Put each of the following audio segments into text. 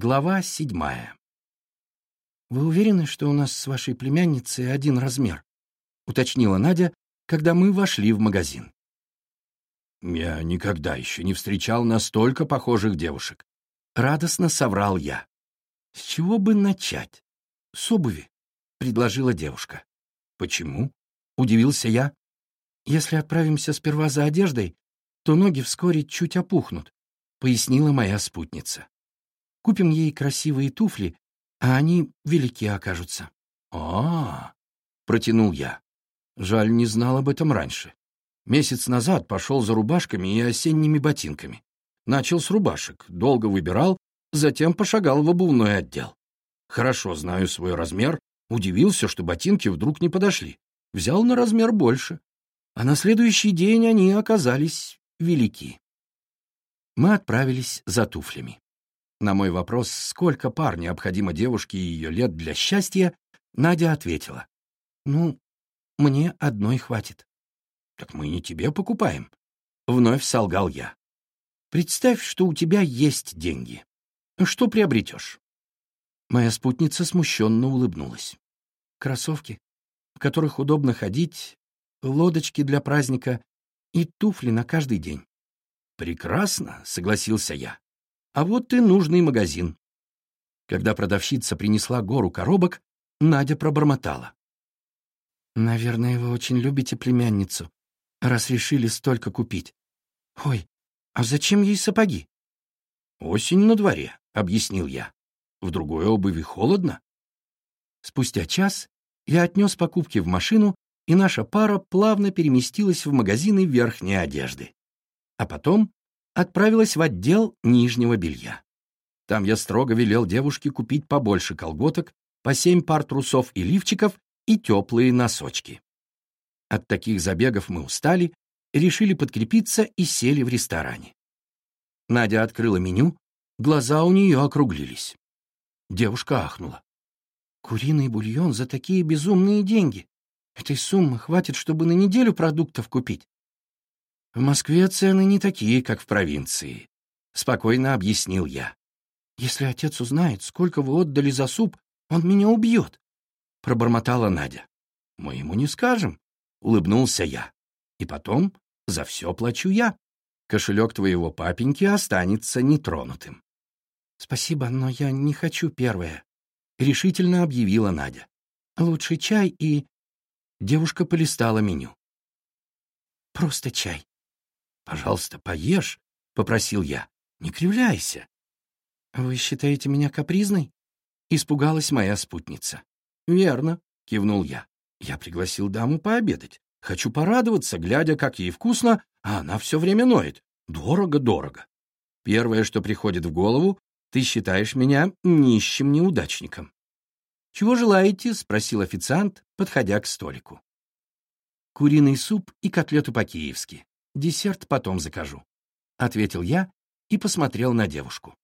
Глава седьмая. «Вы уверены, что у нас с вашей племянницей один размер?» — уточнила Надя, когда мы вошли в магазин. «Я никогда еще не встречал настолько похожих девушек», — радостно соврал я. «С чего бы начать?» «С обуви», — предложила девушка. «Почему?» — удивился я. «Если отправимся сперва за одеждой, то ноги вскоре чуть опухнут», — пояснила моя спутница. «Купим ей красивые туфли, а они велики окажутся». «А-а-а», протянул я. Жаль, не знал об этом раньше. Месяц назад пошел за рубашками и осенними ботинками. Начал с рубашек, долго выбирал, затем пошагал в обувной отдел. Хорошо знаю свой размер, удивился, что ботинки вдруг не подошли. Взял на размер больше. А на следующий день они оказались велики. Мы отправились за туфлями. На мой вопрос, сколько пар необходимо девушке и ее лет для счастья, Надя ответила. «Ну, мне одной хватит». «Так мы не тебе покупаем», — вновь солгал я. «Представь, что у тебя есть деньги. Что приобретешь?» Моя спутница смущенно улыбнулась. «Кроссовки, в которых удобно ходить, лодочки для праздника и туфли на каждый день». «Прекрасно», — согласился я. «А вот и нужный магазин». Когда продавщица принесла гору коробок, Надя пробормотала. «Наверное, вы очень любите племянницу раз решили столько купить. Ой, а зачем ей сапоги? Осень на дворе, объяснил я. В другой обуви холодно. Спустя час я отнес покупки в машину, и наша пара плавно переместилась в магазины верхней одежды. А потом отправилась в отдел нижнего белья. Там я строго велел девушке купить побольше колготок, по семь пар трусов и лифчиков и теплые носочки. От таких забегов мы устали, решили подкрепиться и сели в ресторане. Надя открыла меню, глаза у нее округлились. Девушка ахнула. «Куриный бульон за такие безумные деньги. Этой суммы хватит, чтобы на неделю продуктов купить». «В Москве цены не такие, как в провинции», — спокойно объяснил я. «Если отец узнает, сколько вы отдали за суп, он меня убьет», — пробормотала Надя. «Мы ему не скажем», — улыбнулся я. «И потом за все плачу я. Кошелек твоего папеньки останется нетронутым». «Спасибо, но я не хочу первое», — решительно объявила Надя. «Лучше чай и...» Девушка полистала меню. «Просто чай». «Пожалуйста, поешь», — попросил я. «Не кривляйся». «Вы считаете меня капризной?» — испугалась моя спутница. «Верно», — кивнул я. Я пригласил даму пообедать. Хочу порадоваться, глядя, как ей вкусно, а она все время ноет. Дорого-дорого. Первое, что приходит в голову, ты считаешь меня нищим неудачником. «Чего желаете?» — спросил официант, подходя к столику. «Куриный суп и котлету по-киевски. Десерт потом закажу», — ответил я и посмотрел на девушку.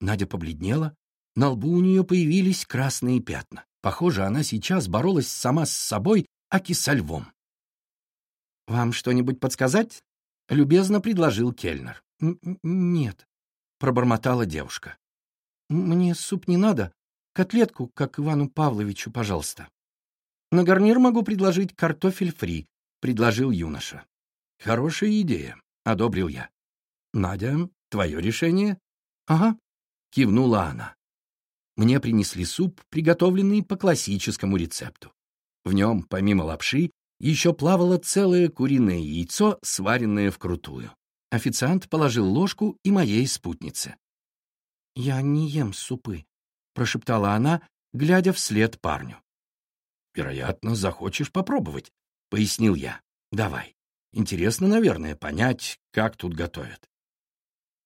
Надя побледнела, на лбу у нее появились красные пятна. Похоже, она сейчас боролась сама с собой, аки со львом. «Вам что-нибудь подсказать?» — любезно предложил Кельнер. «Нет», — пробормотала девушка. «Мне суп не надо. Котлетку, как Ивану Павловичу, пожалуйста». «На гарнир могу предложить картофель фри», — предложил юноша. «Хорошая идея», — одобрил я. «Надя, твое решение?» «Ага», — кивнула она мне принесли суп, приготовленный по классическому рецепту. В нем, помимо лапши, еще плавало целое куриное яйцо, сваренное вкрутую. Официант положил ложку и моей спутнице. «Я не ем супы», — прошептала она, глядя вслед парню. «Вероятно, захочешь попробовать», — пояснил я. «Давай. Интересно, наверное, понять, как тут готовят».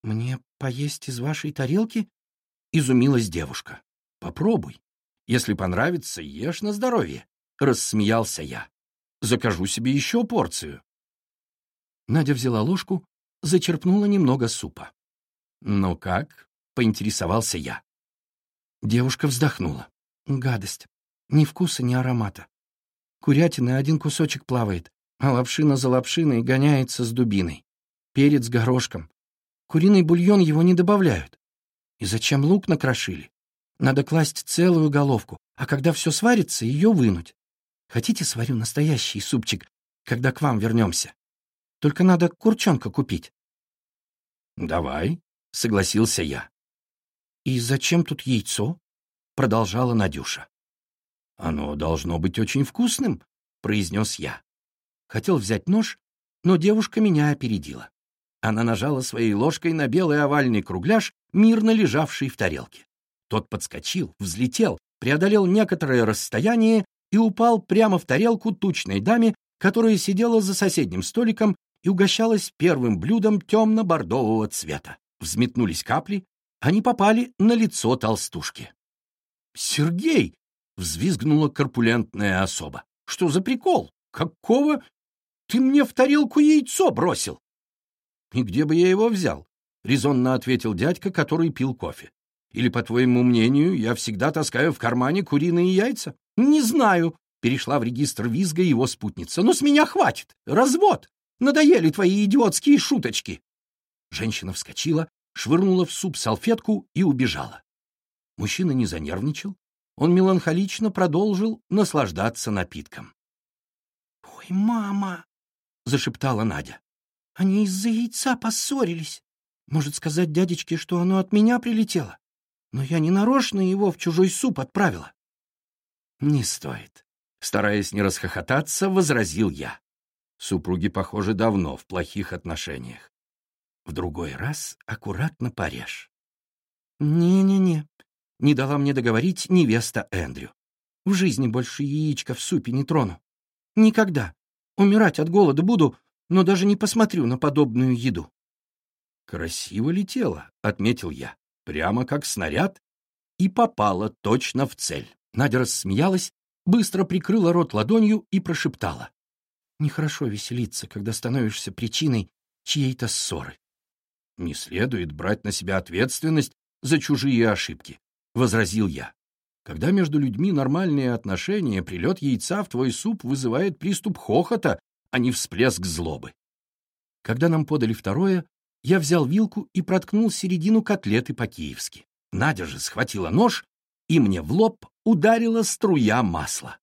«Мне поесть из вашей тарелки?» — изумилась девушка. Попробуй. Если понравится, ешь на здоровье. Рассмеялся я. Закажу себе еще порцию. Надя взяла ложку, зачерпнула немного супа. «Ну как?» — поинтересовался я. Девушка вздохнула. «Гадость. Ни вкуса, ни аромата. Курятина один кусочек плавает, а лапшина за лапшиной гоняется с дубиной. Перец горошком. Куриный бульон его не добавляют. И зачем лук накрошили? Надо класть целую головку, а когда все сварится, ее вынуть. Хотите, сварю настоящий супчик, когда к вам вернемся? Только надо курчонка купить. «Давай», — согласился я. «И зачем тут яйцо?» — продолжала Надюша. «Оно должно быть очень вкусным», — произнес я. Хотел взять нож, но девушка меня опередила. Она нажала своей ложкой на белый овальный кругляш, мирно лежавший в тарелке. Тот подскочил, взлетел, преодолел некоторое расстояние и упал прямо в тарелку тучной даме, которая сидела за соседним столиком и угощалась первым блюдом темно-бордового цвета. Взметнулись капли, они попали на лицо толстушки. «Сергей!» — взвизгнула корпулентная особа. «Что за прикол? Какого? Ты мне в тарелку яйцо бросил!» «И где бы я его взял?» — резонно ответил дядька, который пил кофе. «Или, по твоему мнению, я всегда таскаю в кармане куриные яйца?» «Не знаю», — перешла в регистр визга его спутница. «Но с меня хватит! Развод! Надоели твои идиотские шуточки!» Женщина вскочила, швырнула в суп салфетку и убежала. Мужчина не занервничал, он меланхолично продолжил наслаждаться напитком. «Ой, мама!» — зашептала Надя. «Они из-за яйца поссорились. Может сказать дядечке, что оно от меня прилетело? Но я не нарочно его в чужой суп отправила». «Не стоит», — стараясь не расхохотаться, возразил я. Супруги, похоже, давно в плохих отношениях. В другой раз аккуратно порежь. «Не-не-не», — не дала мне договорить невеста Эндрю. «В жизни больше яичка в супе не трону. Никогда. Умирать от голода буду, но даже не посмотрю на подобную еду». «Красиво летело», — отметил я, прямо как снаряд, и попала точно в цель. Надя рассмеялась, быстро прикрыла рот ладонью и прошептала. «Нехорошо веселиться, когда становишься причиной чьей-то ссоры. Не следует брать на себя ответственность за чужие ошибки, — возразил я. Когда между людьми нормальные отношения, прилет яйца в твой суп вызывает приступ хохота, а не всплеск злобы. Когда нам подали второе, я взял вилку и проткнул середину котлеты по-киевски. Надя же схватила нож, и мне в лоб ударила струя масла.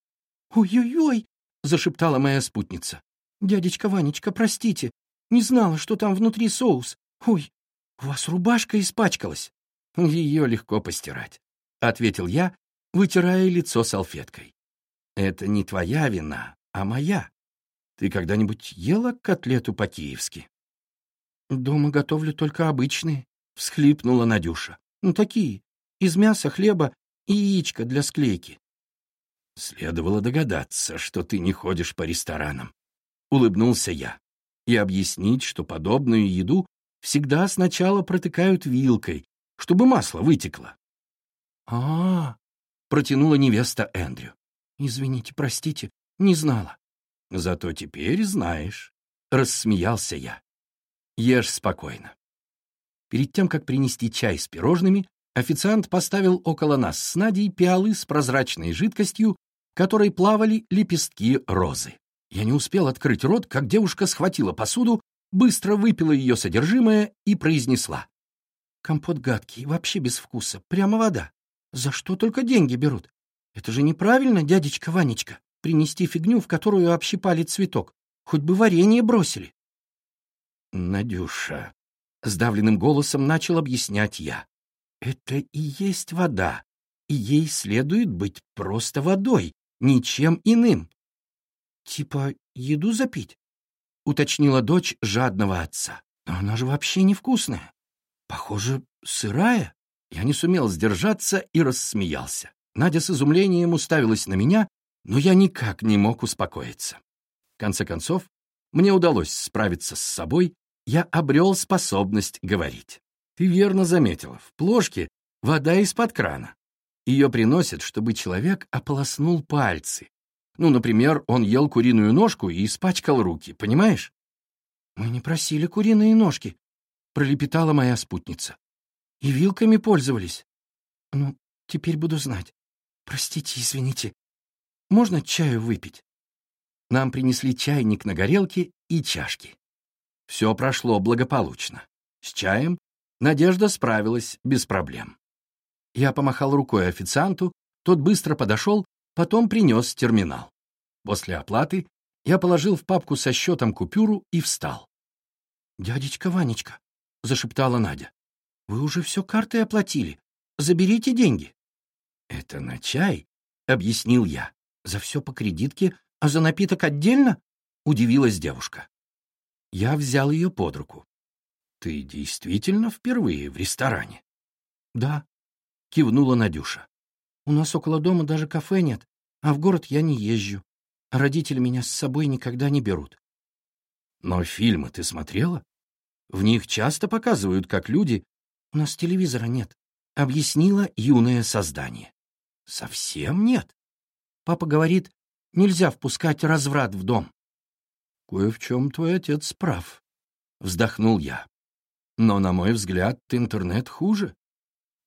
«Ой-ой-ой!» — зашептала моя спутница. «Дядечка Ванечка, простите, не знала, что там внутри соус. «Ой, у вас рубашка испачкалась». «Ее легко постирать», — ответил я, вытирая лицо салфеткой. «Это не твоя вина, а моя. Ты когда-нибудь ела котлету по-киевски?» «Дома готовлю только обычные», — всхлипнула Надюша. «Ну, такие, из мяса, хлеба и яичка для склейки». «Следовало догадаться, что ты не ходишь по ресторанам», — улыбнулся я, «и объяснить, что подобную еду всегда сначала протыкают вилкой, чтобы масло вытекло. А, -а, -а протянула невеста Эндрю. Извините, простите, не знала. Зато теперь знаешь, рассмеялся я. Ешь спокойно. Перед тем, как принести чай с пирожными, официант поставил около нас с Надей пиалы с прозрачной жидкостью, в которой плавали лепестки розы. Я не успел открыть рот, как девушка схватила посуду быстро выпила ее содержимое и произнесла. «Компот гадкий, вообще без вкуса, прямо вода. За что только деньги берут? Это же неправильно, дядечка Ванечка, принести фигню, в которую общипали цветок. Хоть бы варенье бросили». «Надюша», — сдавленным голосом начал объяснять я, — «это и есть вода, и ей следует быть просто водой, ничем иным». «Типа еду запить?» — уточнила дочь жадного отца. «Но она же вообще невкусная. Похоже, сырая». Я не сумел сдержаться и рассмеялся. Надя с изумлением уставилась на меня, но я никак не мог успокоиться. В конце концов, мне удалось справиться с собой, я обрел способность говорить. Ты верно заметила, в плошке вода из-под крана. Ее приносят, чтобы человек ополоснул пальцы, ну, например, он ел куриную ножку и испачкал руки, понимаешь? «Мы не просили куриные ножки», — пролепетала моя спутница. «И вилками пользовались. Ну, теперь буду знать. Простите, извините. Можно чаю выпить?» Нам принесли чайник на горелке и чашки. Все прошло благополучно. С чаем Надежда справилась без проблем. Я помахал рукой официанту, тот быстро подошел, потом принес терминал. После оплаты я положил в папку со счетом купюру и встал. «Дядечка Ванечка», — зашептала Надя, — «вы уже все картой оплатили. Заберите деньги». «Это на чай», — объяснил я. «За все по кредитке, а за напиток отдельно?» — удивилась девушка. Я взял ее под руку. «Ты действительно впервые в ресторане?» «Да», — кивнула Надюша. «У нас около дома даже кафе нет, а в город я не езжу. Родители меня с собой никогда не берут». «Но фильмы ты смотрела? В них часто показывают, как люди...» «У нас телевизора нет», — объяснила юное создание. «Совсем нет?» Папа говорит, нельзя впускать разврат в дом. «Кое в чем твой отец прав», — вздохнул я. «Но, на мой взгляд, интернет хуже.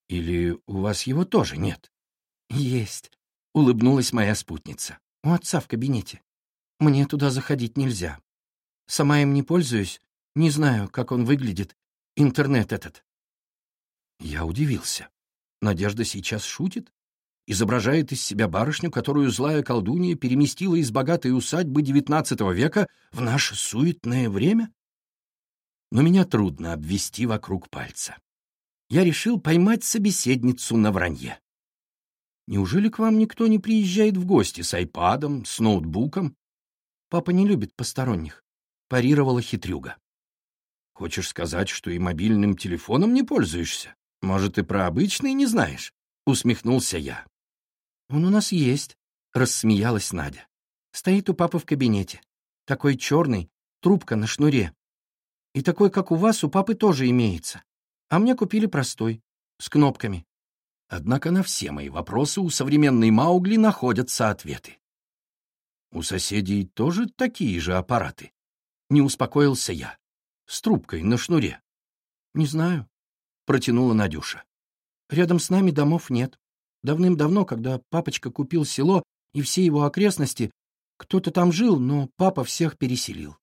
Или у вас его тоже нет?» «Есть», — улыбнулась моя спутница. «У отца в кабинете. Мне туда заходить нельзя. Сама им не пользуюсь, не знаю, как он выглядит, интернет этот». Я удивился. Надежда сейчас шутит? изображает из себя барышню, которую злая колдунья переместила из богатой усадьбы XIX века в наше суетное время? Но меня трудно обвести вокруг пальца. Я решил поймать собеседницу на вранье. Неужели к вам никто не приезжает в гости с айпадом, с ноутбуком? Папа не любит посторонних, парировала хитрюга. Хочешь сказать, что и мобильным телефоном не пользуешься? Может, и про обычный не знаешь? Усмехнулся я. «Он у нас есть», — рассмеялась Надя. «Стоит у папы в кабинете. Такой черный, трубка на шнуре. И такой, как у вас, у папы тоже имеется. А мне купили простой, с кнопками». Однако на все мои вопросы у современной Маугли находятся ответы. «У соседей тоже такие же аппараты?» Не успокоился я. «С трубкой на шнуре». «Не знаю», — протянула Надюша. «Рядом с нами домов нет. Давным-давно, когда папочка купил село и все его окрестности, кто-то там жил, но папа всех переселил.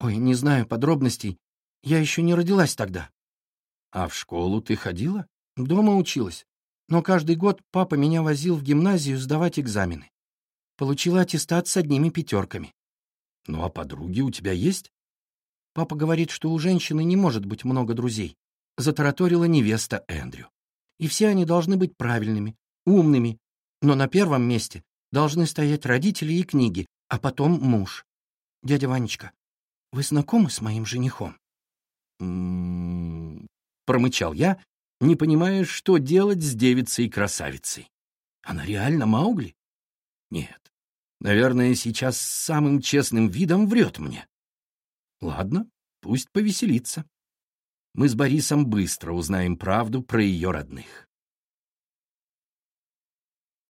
Ой, не знаю подробностей. Я еще не родилась тогда. А в школу ты ходила? Дома училась. Но каждый год папа меня возил в гимназию сдавать экзамены. Получила аттестат с одними пятерками. Ну а подруги у тебя есть? Папа говорит, что у женщины не может быть много друзей. Затараторила невеста Эндрю и все они должны быть правильными, умными, но на первом месте должны стоять родители и книги, а потом муж. Дядя Ванечка, вы знакомы с моим женихом? «М-м-м», промычал я, не понимая, что делать с девицей-красавицей. Она реально Маугли? Нет. Наверное, сейчас самым честным видом врет мне. Ладно, пусть повеселится мы с Борисом быстро узнаем правду про ее родных.